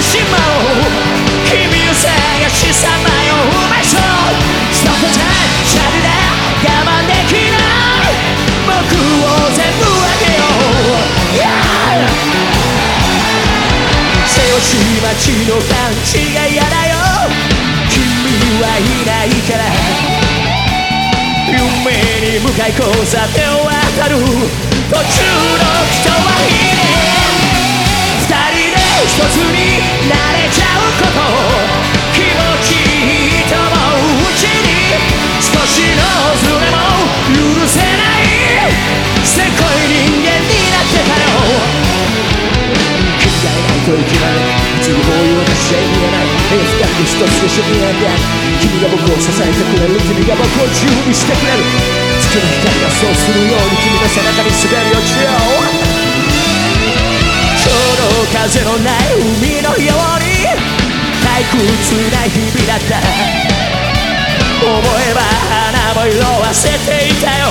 しまおう君を探しさまよう場所 Stop the time シャルだ我慢できない僕を全部あげよ。う、yeah! 瀬尾市町の勘違いやだよ君はいないから。夢に向かい交差点を渡る。途中の人はいいね。二人で一つにちゃいけないエースだけ一つでしょ見えない君が僕を支えてくれる君が僕を準備してくれる。月の光がそうするように君の背中に滑り落ちようちょうど風のない海のように。退屈な日々だった。思えば花も色あせていたよ。